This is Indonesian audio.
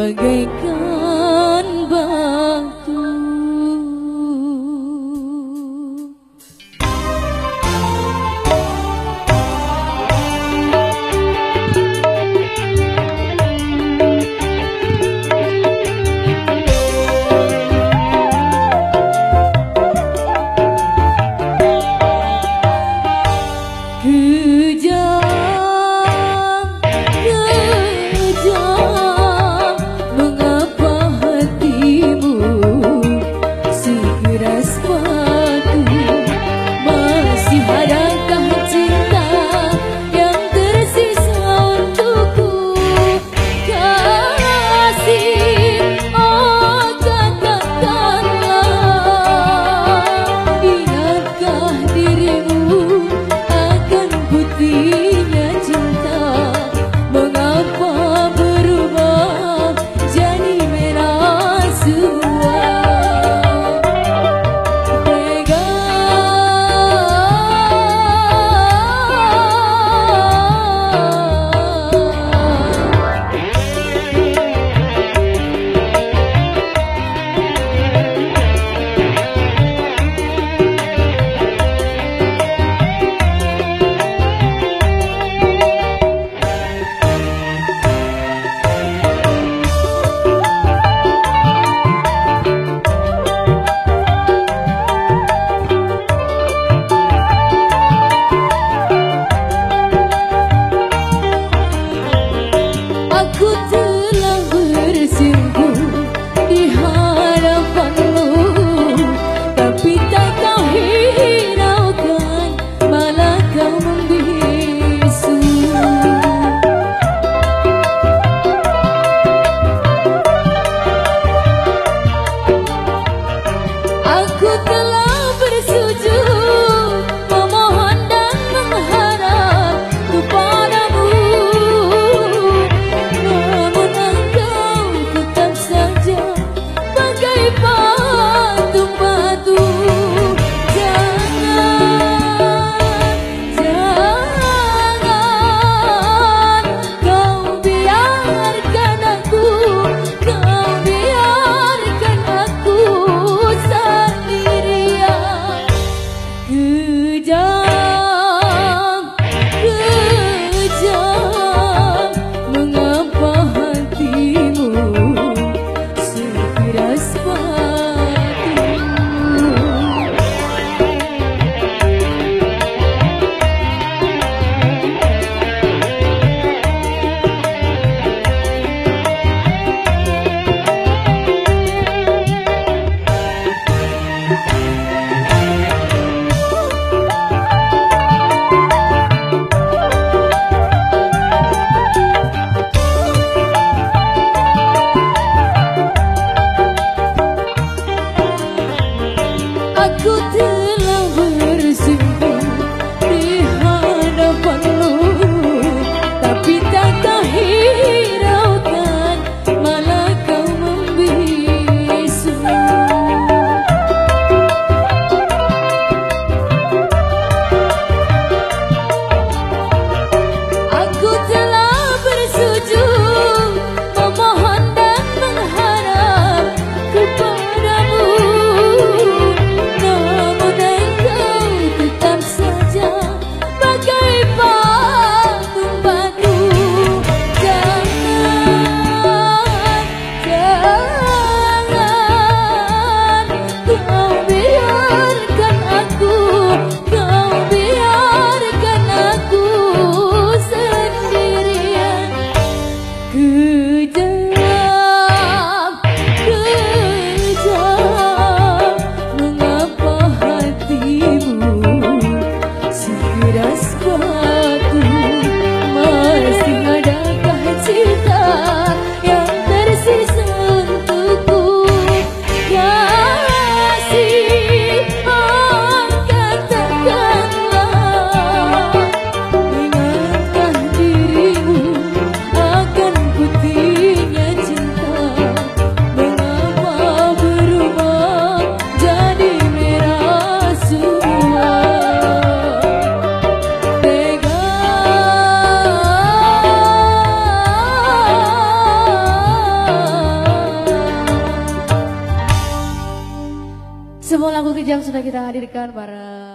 sebagai Aku Semua lagu kejam sudah kita hadirkan para